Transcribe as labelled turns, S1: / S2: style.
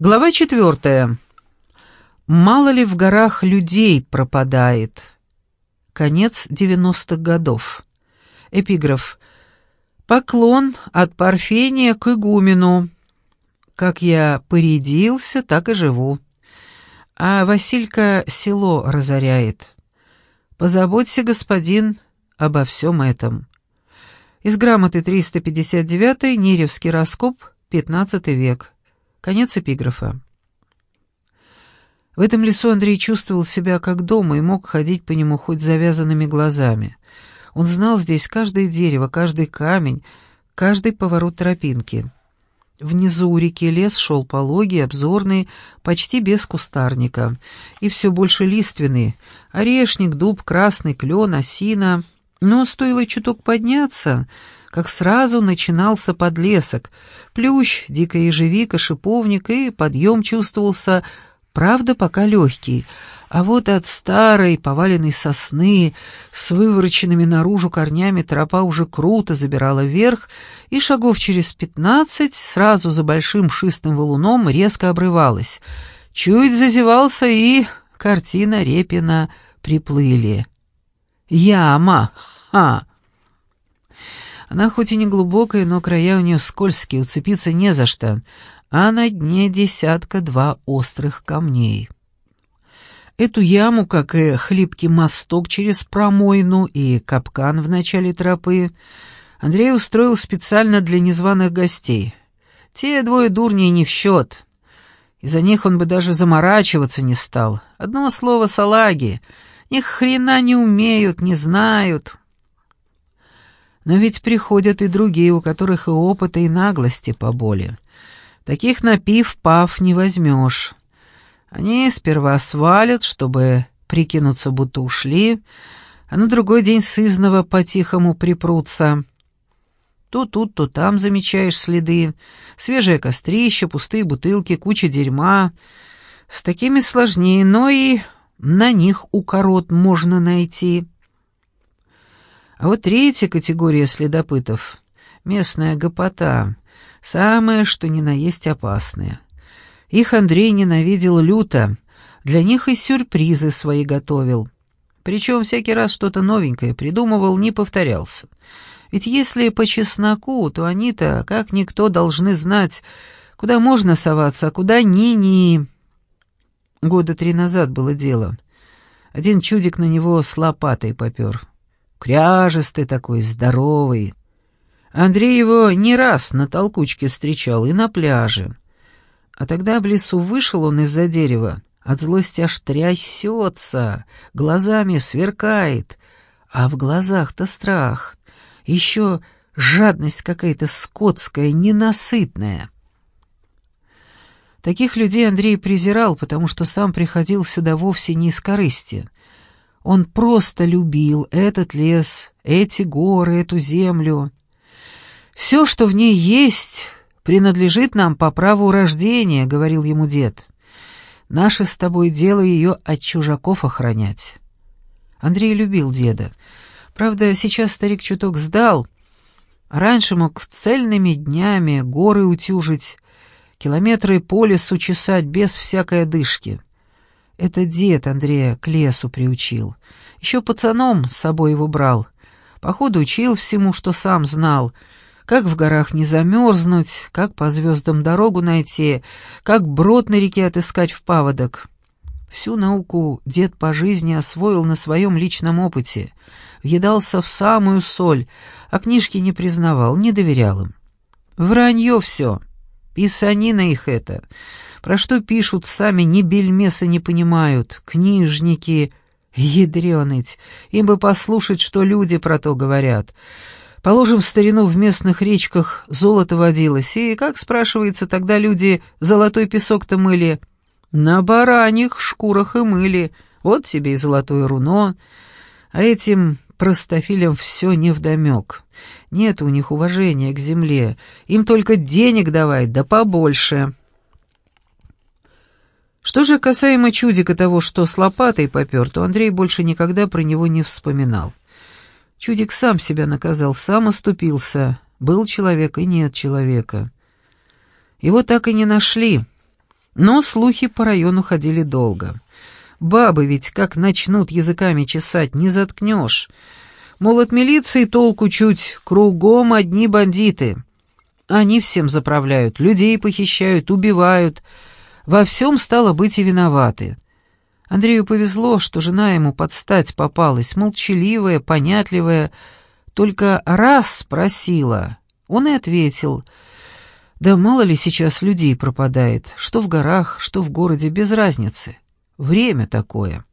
S1: Глава четвертая. Мало ли в горах людей пропадает. Конец девяностых годов. Эпиграф. Поклон от Парфения к игумену. Как я порядился, так и живу. А Василька село разоряет. Позаботься, господин, обо всем этом. Из грамоты 359 Неревский раскоп, 15 век. Конец эпиграфа. В этом лесу Андрей чувствовал себя как дома и мог ходить по нему хоть завязанными глазами. Он знал здесь каждое дерево, каждый камень, каждый поворот тропинки. Внизу у реки лес шел пологий, обзорный, почти без кустарника, и все больше лиственный — орешник, дуб, красный, клен, осина. Но стоило чуток подняться — как сразу начинался подлесок. Плющ, дикая ежевика, шиповник, и подъем чувствовался, правда, пока легкий. А вот от старой поваленной сосны с вывороченными наружу корнями тропа уже круто забирала вверх, и шагов через пятнадцать сразу за большим шистым валуном резко обрывалась. Чуть зазевался, и картина Репина приплыли. «Яма! Ха!» Она хоть и не глубокая, но края у нее скользкие, уцепиться не за что, а на дне десятка-два острых камней. Эту яму, как и хлипкий мосток через промойну и капкан в начале тропы, Андрей устроил специально для незваных гостей. Те двое дурней не в счет. Из-за них он бы даже заморачиваться не стал. Одно слово салаги. Ни хрена не умеют, не знают. Но ведь приходят и другие, у которых и опыта, и наглости поболе. Таких напив пав не возьмешь. Они сперва свалят, чтобы прикинуться, будто ушли, а на другой день сызного по-тихому припрутся. То тут, то там замечаешь следы. Свежее кострище, пустые бутылки, куча дерьма. С такими сложнее, но и на них укорот можно найти. А вот третья категория следопытов — местная гопота, самое что ни на есть опасное. Их Андрей ненавидел люто, для них и сюрпризы свои готовил. Причем всякий раз что-то новенькое придумывал, не повторялся. Ведь если по чесноку, то они-то, как никто, должны знать, куда можно соваться, а куда ни-ни. Года три назад было дело. Один чудик на него с лопатой попер кряжестый такой, здоровый. Андрей его не раз на толкучке встречал и на пляже. А тогда в лесу вышел он из-за дерева, от злости аж трясется, глазами сверкает, а в глазах-то страх, еще жадность какая-то скотская, ненасытная. Таких людей Андрей презирал, потому что сам приходил сюда вовсе не из корысти — он просто любил этот лес, эти горы, эту землю. «Все, что в ней есть, принадлежит нам по праву рождения», — говорил ему дед. «Наше с тобой дело ее от чужаков охранять». Андрей любил деда. Правда, сейчас старик чуток сдал. Раньше мог цельными днями горы утюжить, километры по лесу чесать без всякой одышки. Это дед Андрея к лесу приучил. Еще пацаном с собой его брал. Походу учил всему, что сам знал. Как в горах не замерзнуть, как по звездам дорогу найти, как брод на реке отыскать в паводок. Всю науку дед по жизни освоил на своем личном опыте. Въедался в самую соль, а книжки не признавал, не доверял им. Вранье все. Писанина их это. Про что пишут, сами ни бельмеса не понимают. Книжники, ядрёныть. Им бы послушать, что люди про то говорят. Положим, в старину в местных речках золото водилось, и, как спрашивается, тогда люди золотой песок-то мыли? На бараньих шкурах и мыли. Вот тебе и золотое руно. А этим простофилям все невдомек. Нет у них уважения к земле. Им только денег давай, да побольше». Что же касаемо чудика того, что с лопатой попер, то Андрей больше никогда про него не вспоминал. Чудик сам себя наказал, сам оступился. Был человек и нет человека. Его так и не нашли. Но слухи по району ходили долго. Бабы ведь как начнут языками чесать, не заткнешь. Мол, от милиции толку чуть, кругом одни бандиты. Они всем заправляют, людей похищают, убивают. Во всем стало быть и виноваты. Андрею повезло, что жена ему под стать попалась, молчаливая, понятливая, только раз спросила. Он и ответил. Да мало ли сейчас людей пропадает, что в горах, что в городе, без разницы. Время такое.